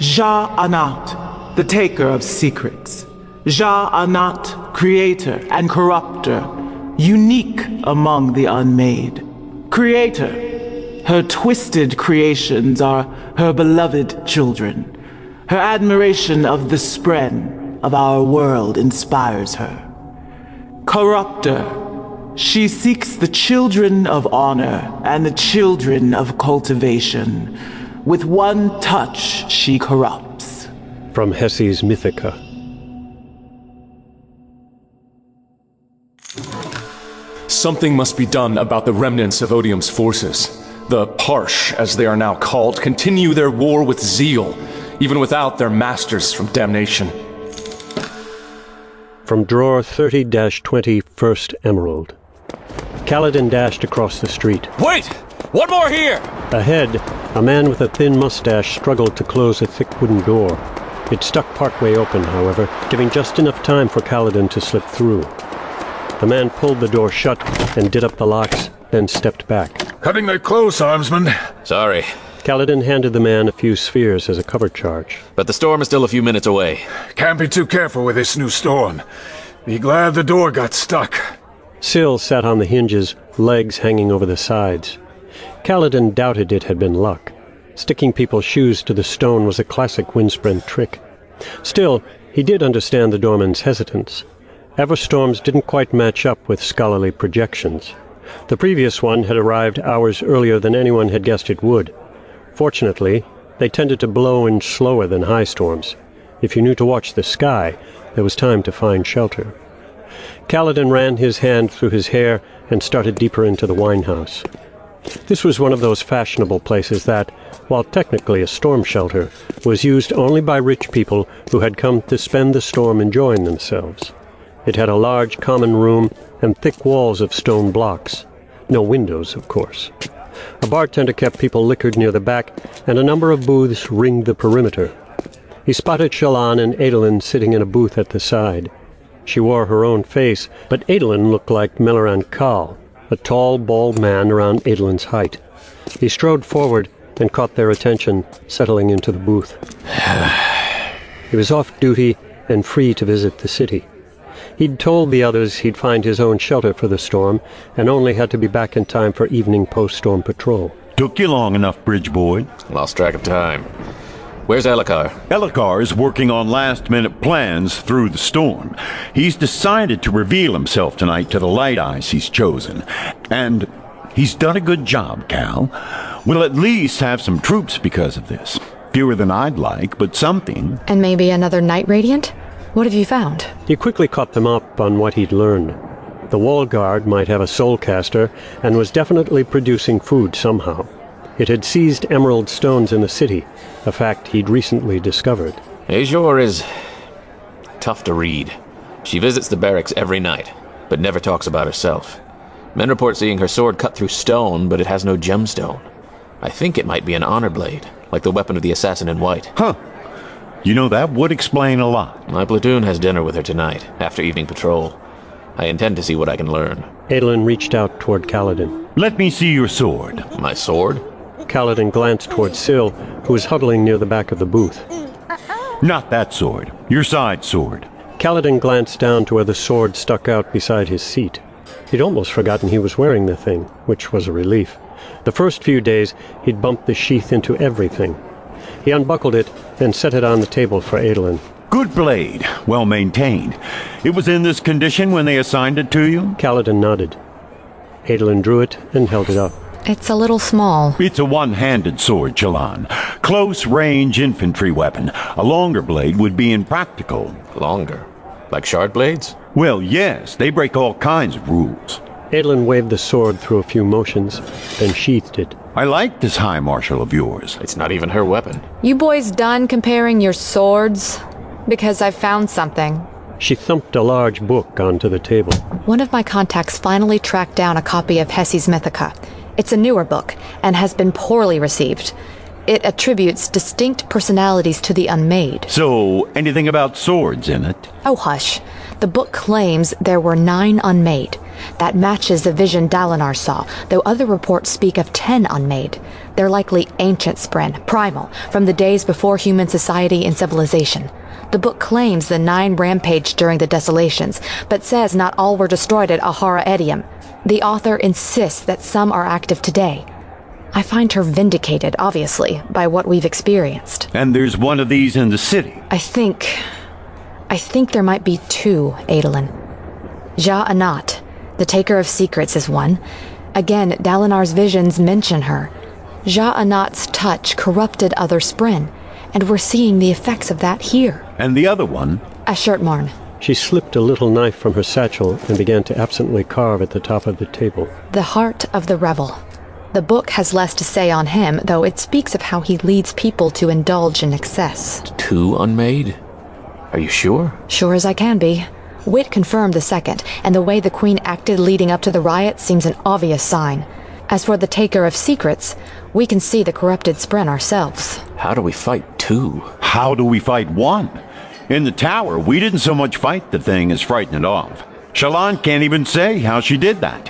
Sja-anat, the taker of secrets. Sja-anat, creator and corrupter, unique among the unmade. Creator, her twisted creations are her beloved children. Her admiration of the spren of our world inspires her. Corrupter, she seeks the children of honor and the children of cultivation. With one touch, she corrupts. From Hessi's Mythica. Something must be done about the remnants of Odium's forces. The Parsh, as they are now called, continue their war with zeal, even without their masters from damnation. From drawer 30 20, First Emerald. Kaladin dashed across the street. Wait! One more here! Ahead, a man with a thin mustache struggled to close a thick wooden door. It stuck partway open, however, giving just enough time for Kaladin to slip through. The man pulled the door shut and did up the locks, then stepped back. Cutting that close, Armsman. Sorry, Kaladin handed the man a few spheres as a cover charge. but the storm is still a few minutes away. Can't be too careful with this new storm. Be glad the door got stuck. Syl sat on the hinges, legs hanging over the sides. Kaladin doubted it had been luck. Sticking people's shoes to the stone was a classic windspren trick. Still, he did understand the doorman's hesitance. Everstorms didn't quite match up with scholarly projections. The previous one had arrived hours earlier than anyone had guessed it would. Fortunately, they tended to blow in slower than high storms. If you knew to watch the sky, there was time to find shelter. Kaladin ran his hand through his hair and started deeper into the wine house. This was one of those fashionable places that, while technically a storm shelter, was used only by rich people who had come to spend the storm enjoying themselves. It had a large common room and thick walls of stone blocks. No windows, of course. A bartender kept people liquored near the back, and a number of booths ringed the perimeter. He spotted Shallan and Adolin sitting in a booth at the side. She wore her own face, but Adolin looked like Meleran Khal, a tall, bald man around Adolin's height. He strode forward and caught their attention, settling into the booth. he was off duty and free to visit the city. He'd told the others he'd find his own shelter for the storm and only had to be back in time for evening post-storm patrol. Took you long enough, Bridge Boy. Lost track of time. Where's Elhokar? Elhokar is working on last minute plans through the storm. He's decided to reveal himself tonight to the Light Eyes he's chosen. And he's done a good job, Kal. We'll at least have some troops because of this. Fewer than I'd like, but something. And maybe another Knight Radiant? What have you found? He quickly caught them up on what he'd learned. The wall guard might have a soulcaster and was definitely producing food somehow. It had seized emerald stones in the city, a fact he'd recently discovered. Azure is tough to read. She visits the barracks every night, but never talks about herself. Men report seeing her sword cut through stone, but it has no gemstone. I think it might be an honor blade, like the weapon of the assassin in white. Huh. You know, that would explain a lot. My platoon has dinner with her tonight, after evening patrol. I intend to see what I can learn. Adolin reached out toward Kaladin. Let me see your sword. My sword? Kaladin glanced toward Syl, who was huddling near the back of the booth. Not that sword. Your side sword. Kaladin glanced down to where the sword stuck out beside his seat. He'd almost forgotten he was wearing the thing, which was a relief. The first few days, he'd bumped the sheath into everything. He unbuckled it and set it on the table for Adolin. Good blade. Well maintained. It was in this condition when they assigned it to you? Kaladin nodded. Adolin drew it and held it up. It's a little small. It's a one-handed sword, Shallan. Close-range infantry weapon. A longer blade would be impractical. Longer. Like shard blades? Well, yes, they break all kinds of rules. Adolin waved the sword through a few motions, then sheathed it. I like this High Marshal of yours. It's not even her weapon. You boys done comparing your swords? Because I've found something. She thumped a large book onto the table. One of my contacts finally tracked down a copy of Hessi's Mythica. It's a newer book and has been poorly received. It attributes distinct personalities to the unmade. So, anything about swords in it? Oh, hush. The book claims there were nine unmade. That matches the vision Dalinar saw, though other reports speak of ten unmade. They're likely ancient Spren, primal, from the days before human society and civilization. The book claims the nine rampaged during the desolations, but says not all were destroyed at Aharietiam. The author insists that some are active today. I find her vindicated, obviously, by what we've experienced. And there's one of these in the city. I think. I think there might be two, Adolin. Sja-anat, the Taker of Secrets, is one. Again, Dalinar's visions mention her. Sja-anat's touch corrupted other Spren, and we're seeing the effects of that here. And the other one? Ashertmarn, She slipped a little knife from her satchel and began to absently carve at the top of the table. the heart of the revel. The book has less to say on him, though it speaks of how he leads people to indulge in excess. Two unmade? Are you sure? Sure as I can be. Wit confirmed the second, and the way the Queen acted leading up to the riot seems an obvious sign. As for the Taker of Secrets, we can see the corrupted Spren ourselves. How do we fight two? How do we fight one? In the tower, we didn't so much fight the thing as frighten it off. Shallan can't even say how she did that.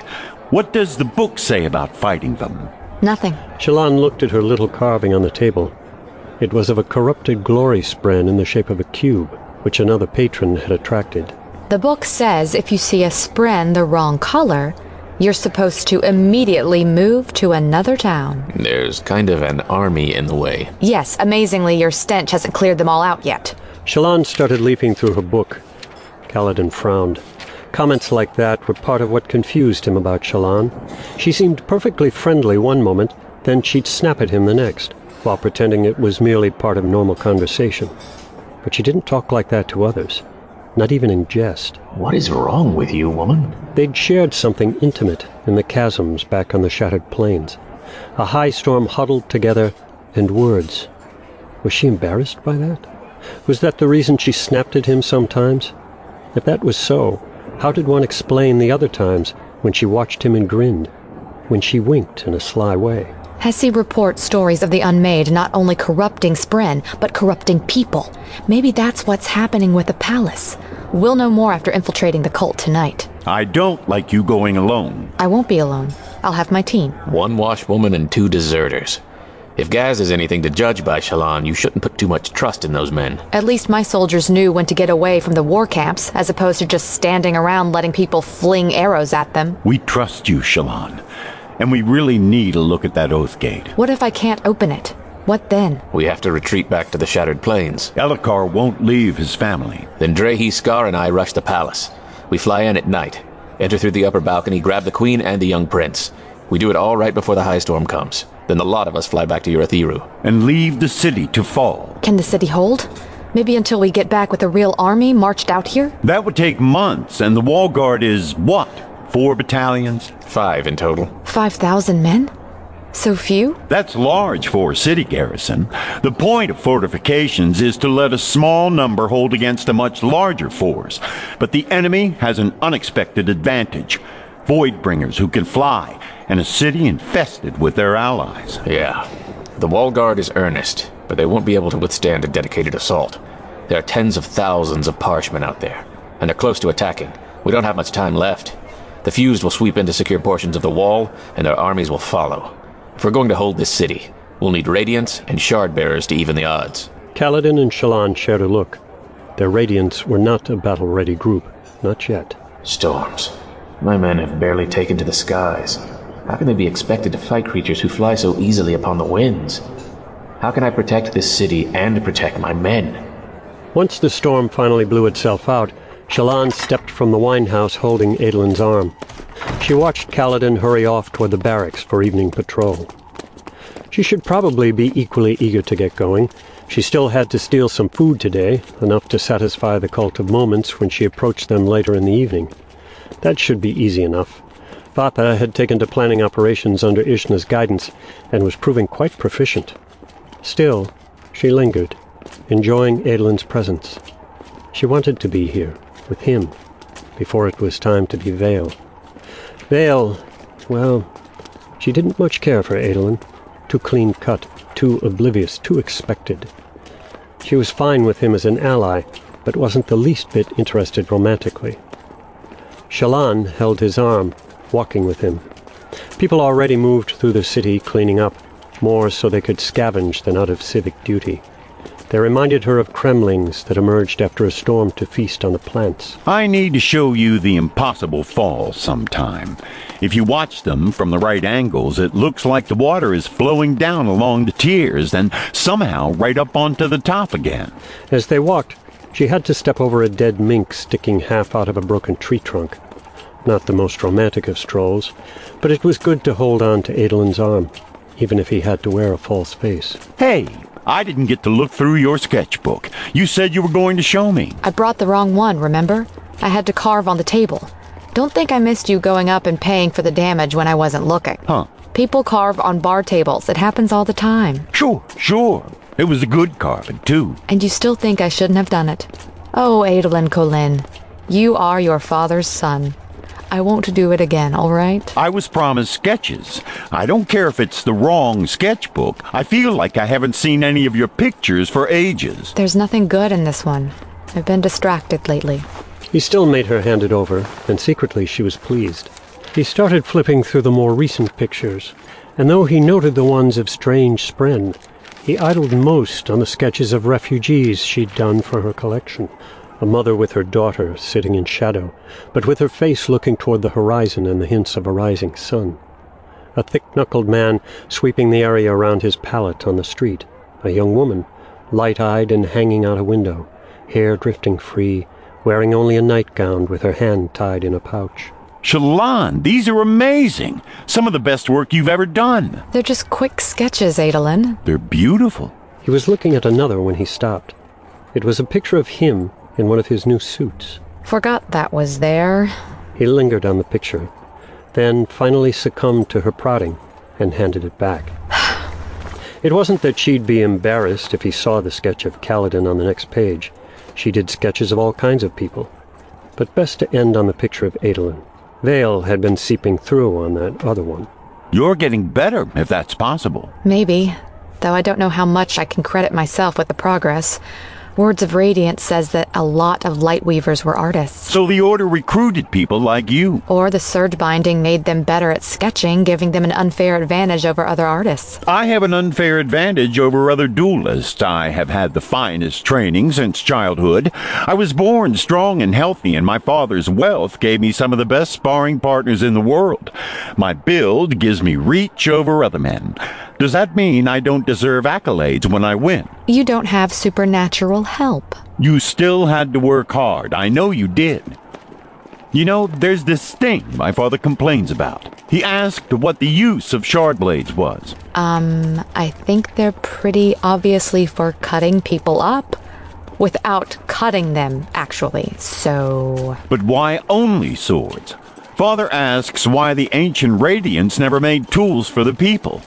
What does the book say about fighting them? Nothing. Shallan looked at her little carving on the table. It was of a corrupted glory spren in the shape of a cube, which another patron had attracted. The book says if you see a Spren the wrong color, you're supposed to immediately move to another town. There's kind of an army in the way. Yes, amazingly, your stench hasn't cleared them all out yet. Shallan started leafing through her book. Kaladin frowned. Comments like that were part of what confused him about Shallan. She seemed perfectly friendly one moment, then she'd snap at him the next, while pretending it was merely part of normal conversation. But she didn't talk like that to others, not even in jest. What is wrong with you, woman? They'd shared something intimate in the chasms back on the shattered plains. A high storm huddled together, and words. Was she embarrassed by that? Was that the reason she snapped at him sometimes? If that was so, how did one explain the other times when she watched him and grinned? When she winked in a sly way? Hessi reports stories of the unmade not only corrupting Spren, but corrupting people. Maybe that's what's happening with the palace. We'll know more after infiltrating the cult tonight. I don't like you going alone. I won't be alone. I'll have my team. One washwoman and two deserters. If Gaz is anything to judge by, Shallan, you shouldn't put too much trust in those men. At least my soldiers knew when to get away from the war camps, as opposed to just standing around letting people fling arrows at them. We trust you, Shallan. And we really need a look at that oath gate. What if I can't open it? What then? We have to retreat back to the Shattered Plains. Elhokar won't leave his family. Then Drehy, Skar, and I rush the palace. We fly in at night, enter through the upper balcony, grab the queen and the young prince. We do it all right before the high storm comes. Then the lot of us fly back to Urithiru. And leave the city to fall. Can the city hold? Maybe until we get back with a real army marched out here? That would take months, and the wall guard is what? Four battalions? Five in total. 5,000 men? So few? That's large for a city garrison. The point of fortifications is to let a small number hold against a much larger force. But the enemy has an unexpected advantage. Voidbringers who can fly, and a city infested with their allies. Yeah. The wall guard is earnest, but they won't be able to withstand a dedicated assault. There are tens of thousands of parshmen out there, and they're close to attacking. We don't have much time left. The fused will sweep into secure portions of the wall, and their armies will follow. If we're going to hold this city, we'll need radiants and shard bearers to even the odds. Kaladin and Shallan shared a look. Their Radiants were not a battle-ready group, not yet. Storms. My men have barely taken to the skies. How can they be expected to fight creatures who fly so easily upon the winds? How can I protect this city and protect my men? Once the storm finally blew itself out, Shallan stepped from the wine house holding Adolin's arm. She watched Kaladin hurry off toward the barracks for evening patrol. She should probably be equally eager to get going. She still had to steal some food today, enough to satisfy the cult of moments when she approached them later in the evening. That should be easy enough. Vathah had taken to planning operations under Ishna's guidance and was proving quite proficient. Still, she lingered, enjoying Adolin's presence. She wanted to be here, with him, before it was time to be Veil. Veil, well, she didn't much care for Adolin. Too clean cut, too oblivious, too expected. She was fine with him as an ally, but wasn't the least bit interested romantically. Shallan held his arm, walking with him. People already moved through the city cleaning up, more so they could scavenge than out of civic duty. They reminded her of cremlings that emerged after a storm to feast on the plants. I need to show you the impossible falls sometime. If you watch them from the right angles, it looks like the water is flowing down along the tiers and somehow right up onto the top again. As they walked, she had to step over a dead mink sticking half out of a broken tree trunk. Not the most romantic of strolls, but it was good to hold on to Adolin's arm, even if he had to wear a false face. Hey, I didn't get to look through your sketchbook. You said you were going to show me. I brought the wrong one, remember? I had to carve on the table. Don't think I missed you going up and paying for the damage when I wasn't looking. Huh. People carve on bar tables. It happens all the time. Sure, sure. It was a good carving, too. And you still think I shouldn't have done it. Oh, Adolin Kholin, you are your father's son. I won't do it again, all right? I was promised sketches. I don't care if it's the wrong sketchbook. I feel like I haven't seen any of your pictures for ages. There's nothing good in this one. I've been distracted lately. He still made her hand it over, and secretly she was pleased. He started flipping through the more recent pictures, and though he noted the ones of strange Spren, he idled most on the sketches of refugees she'd done for her collection a mother with her daughter sitting in shadow, but with her face looking toward the horizon and the hints of a rising sun. A thick-knuckled man sweeping the area around his pallet on the street. A young woman, light-eyed and hanging out a window, hair drifting free, wearing only a nightgown with her hand tied in a pouch. Shallan, these are amazing. Some of the best work you've ever done. They're just quick sketches, Adolin. They're beautiful. He was looking at another when he stopped. It was a picture of him in one of his new suits. Forgot that was there. He lingered on the picture, then finally succumbed to her prodding and handed it back. it wasn't that she'd be embarrassed if he saw the sketch of Kaladin on the next page. She did sketches of all kinds of people. But best to end on the picture of Adolin. Veil had been seeping through on that other one. You're getting better, if that's possible. Maybe, though I don't know how much I can credit myself with the progress. Words of Radiance says that a lot of Lightweavers were artists. So the Order recruited people like you. Or the surge binding made them better at sketching, giving them an unfair advantage over other artists. I have an unfair advantage over other duelists. I have had the finest training since childhood. I was born strong and healthy, and my father's wealth gave me some of the best sparring partners in the world. My build gives me reach over other men. Does that mean I don't deserve accolades when I win? You don't have supernatural help. You still had to work hard. I know you did. You know, there's this thing my father complains about. He asked what the use of shard blades was. Um, I think they're pretty obviously for cutting people up. Without cutting them, actually, so. But why only swords? Father asks why the ancient Radiants never made tools for the people.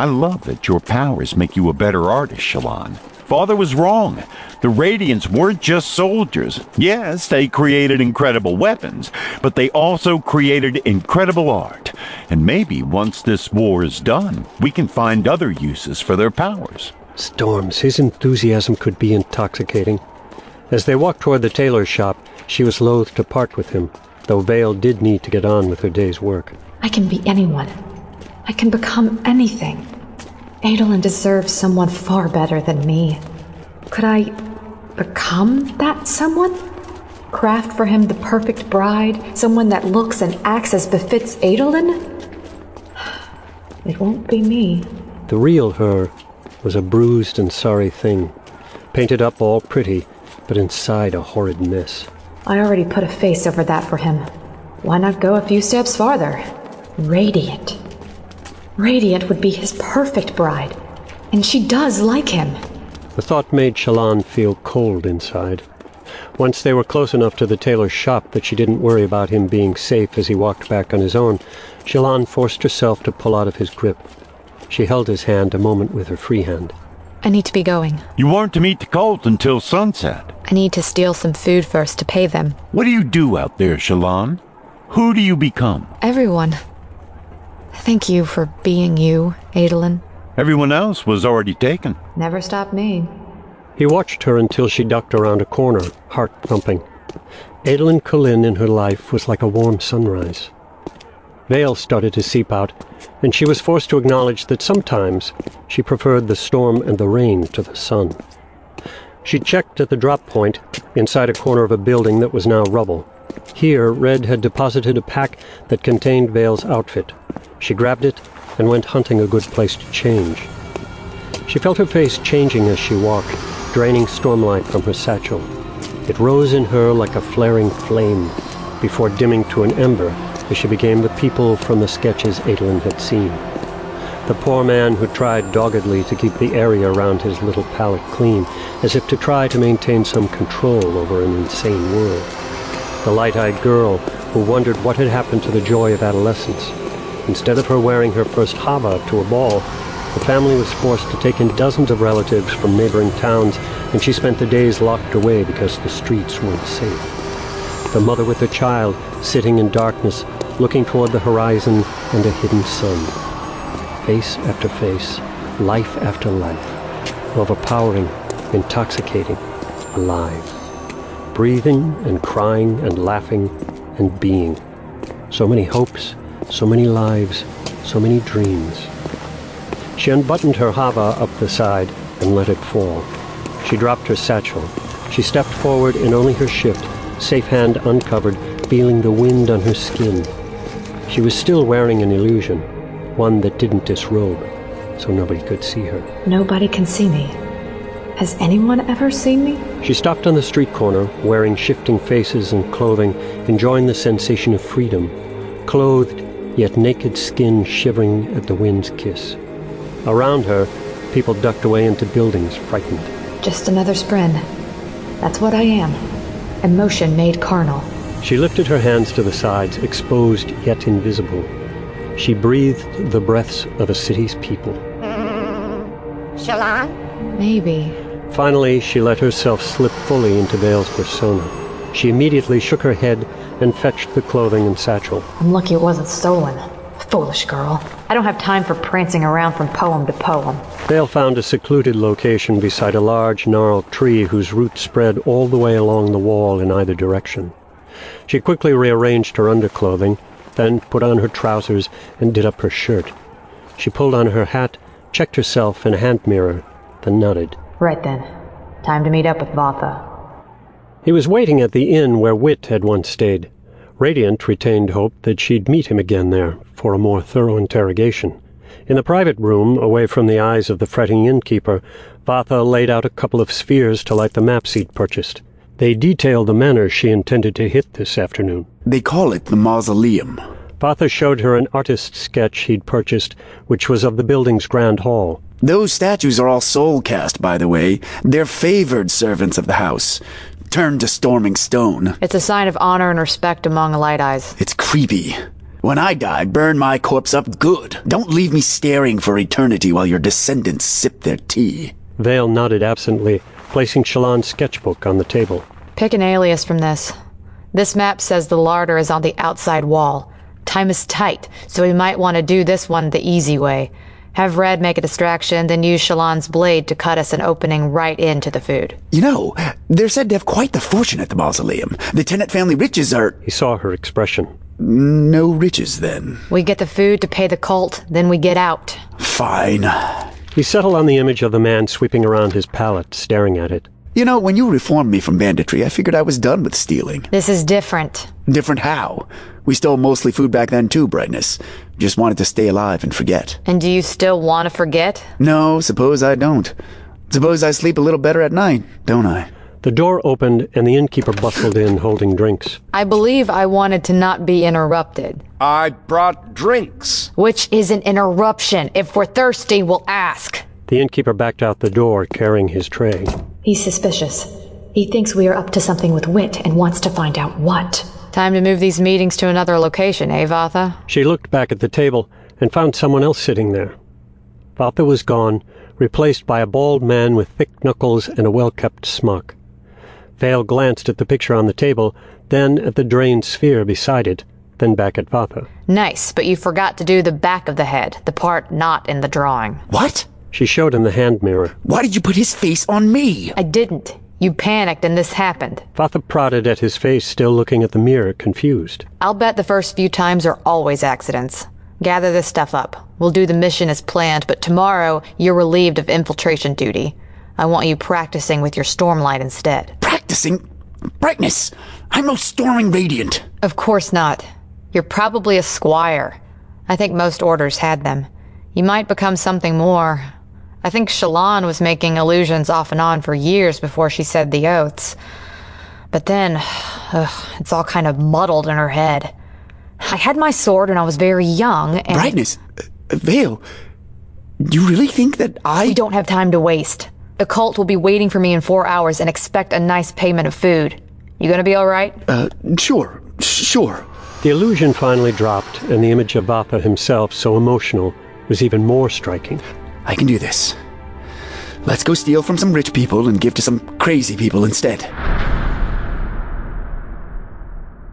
I love that your powers make you a better artist, Shallan. Father was wrong. The Radiants weren't just soldiers. Yes, they created incredible weapons, but they also created incredible art. And maybe once this war is done, we can find other uses for their powers. Storms, his enthusiasm could be intoxicating. As they walked toward the tailor's shop, she was loath to part with him, though Veil did need to get on with her day's work. I can be anyone. I can become anything. Adolin deserves someone far better than me. Could I become that someone? Craft for him the perfect bride, someone that looks and acts as befits Adolin? It won't be me. The real her was a bruised and sorry thing, painted up all pretty, but inside a horrid mess. I already put a face over that for him. Why not go a few steps farther? Radiant. Radiant would be his perfect bride. And she does like him. The thought made Shallan feel cold inside. Once they were close enough to the tailor's shop that she didn't worry about him being safe as he walked back on his own, Shallan forced herself to pull out of his grip. She held his hand a moment with her free hand. I need to be going. You weren't to meet the cult until sunset. I need to steal some food first to pay them. What do you do out there, Shallan? Who do you become? Everyone. Thank you for being you, Adolin. Everyone else was already taken. Never stopped me. He watched her until she ducked around a corner, heart thumping. Adolin Kholin in her life was like a warm sunrise. Veil started to seep out, and she was forced to acknowledge that sometimes she preferred the storm and the rain to the sun. She checked at the drop point inside a corner of a building that was now rubble. Here, Red had deposited a pack that contained Veil's outfit. She grabbed it and went hunting a good place to change. She felt her face changing as she walked, draining stormlight from her satchel. It rose in her like a flaring flame, before dimming to an ember as she became the people from the sketches Adolin had seen. The poor man who tried doggedly to keep the area around his little pallet clean, as if to try to maintain some control over an insane world. The light-eyed girl who wondered what had happened to the joy of adolescence. Instead of her wearing her first havah to a ball, the family was forced to take in dozens of relatives from neighboring towns, and she spent the days locked away because the streets weren't safe. The mother with the child, sitting in darkness, looking toward the horizon and a hidden sun. Face after face, life after life, overpowering, intoxicating, alive. Breathing and crying and laughing and being. So many hopes, so many lives, so many dreams. She unbuttoned her havah up the side and let it fall. She dropped her satchel. She stepped forward in only her shift, safe hand uncovered, feeling the wind on her skin. She was still wearing an illusion, one that didn't disrobe, so nobody could see her. Nobody can see me. Has anyone ever seen me? She stopped on the street corner, wearing shifting faces and clothing, enjoying the sensation of freedom, clothed, yet naked skin shivering at the wind's kiss. Around her, people ducked away into buildings, frightened. Just another Spren. That's what I am. Emotion made carnal. She lifted her hands to the sides, exposed yet invisible. She breathed the breaths of a city's people. Shallan? Maybe. Finally, she let herself slip fully into Veil's persona. She immediately shook her head and fetched the clothing and satchel. I'm lucky it wasn't stolen. Foolish girl. I don't have time for prancing around from poem to poem. Veil found a secluded location beside a large, gnarled tree whose roots spread all the way along the wall in either direction. She quickly rearranged her underclothing, then put on her trousers and did up her shirt. She pulled on her hat, checked herself in a hand mirror, then nodded. Right then. Time to meet up with Vathah. He was waiting at the inn where Wit had once stayed. Radiant retained hope that she'd meet him again there for a more thorough interrogation. In the private room, away from the eyes of the fretting innkeeper, Vathah laid out a couple of spheres to light the maps he'd purchased. They detailed the manor she intended to hit this afternoon. They call it the mausoleum. Vathah showed her an artist's sketch he'd purchased, which was of the building's grand hall. Those statues are all soul cast, by the way. They're favored servants of the house. Turned to storming stone. It's a sign of honor and respect among the Light Eyes. It's creepy. When I die, burn my corpse up good. Don't leave me staring for eternity while your descendants sip their tea. Veil nodded absently, placing Shallan's sketchbook on the table. Pick an alias from this. This map says the larder is on the outside wall. Time is tight, so we might want to do this one the easy way. Have Red make a distraction, then use Shallan's blade to cut us an opening right into the food. You know, they're said to have quite the fortune at the mausoleum. The Tennant family riches are. He saw her expression. No riches, then. We get the food to pay the cult, then we get out. Fine. He settled on the image of the man sweeping around his pallet, staring at it. You know, when you reformed me from banditry, I figured I was done with stealing. This is different. Different how? We stole mostly food back then, too, Brightness. Just wanted to stay alive and forget. And do you still want to forget? No, suppose I don't. Suppose I sleep a little better at night, don't I? The door opened and the innkeeper bustled in holding drinks. I believe I wanted to not be interrupted. I brought drinks. Which is an interruption. If we're thirsty, we'll ask. The innkeeper backed out the door carrying his tray. He's suspicious. He thinks we are up to something with Wit and wants to find out what. Time to move these meetings to another location, eh, Vathah? She looked back at the table and found someone else sitting there. Vathah was gone, replaced by a bald man with thick knuckles and a well-kept smock. Veil glanced at the picture on the table, then at the drained sphere beside it, then back at Vathah. Nice, but you forgot to do the back of the head, the part not in the drawing. What? She showed him the hand mirror. Why did you put his face on me? I didn't. You panicked and this happened. Vathah prodded at his face, still looking at the mirror, confused. I'll bet the first few times are always accidents. Gather this stuff up. We'll do the mission as planned, but tomorrow you're relieved of infiltration duty. I want you practicing with your stormlight instead. Practicing? Brightness! I'm no storming radiant. Of course not. You're probably a squire. I think most orders had them. You might become something more. I think Shallan was making illusions off and on for years before she said the oaths. But then, ugh, it's all kind of muddled in her head. I had my sword when I was very young, and. Brightness? Uh, Veil? You really think that I. We don't have time to waste. The cult will be waiting for me in four hours and expect a nice payment of food. You gonna be alright? Uh, sure, sure. The illusion finally dropped, and the image of Vathah himself, so emotional, was even more striking. I can do this. Let's go steal from some rich people and give to some crazy people instead.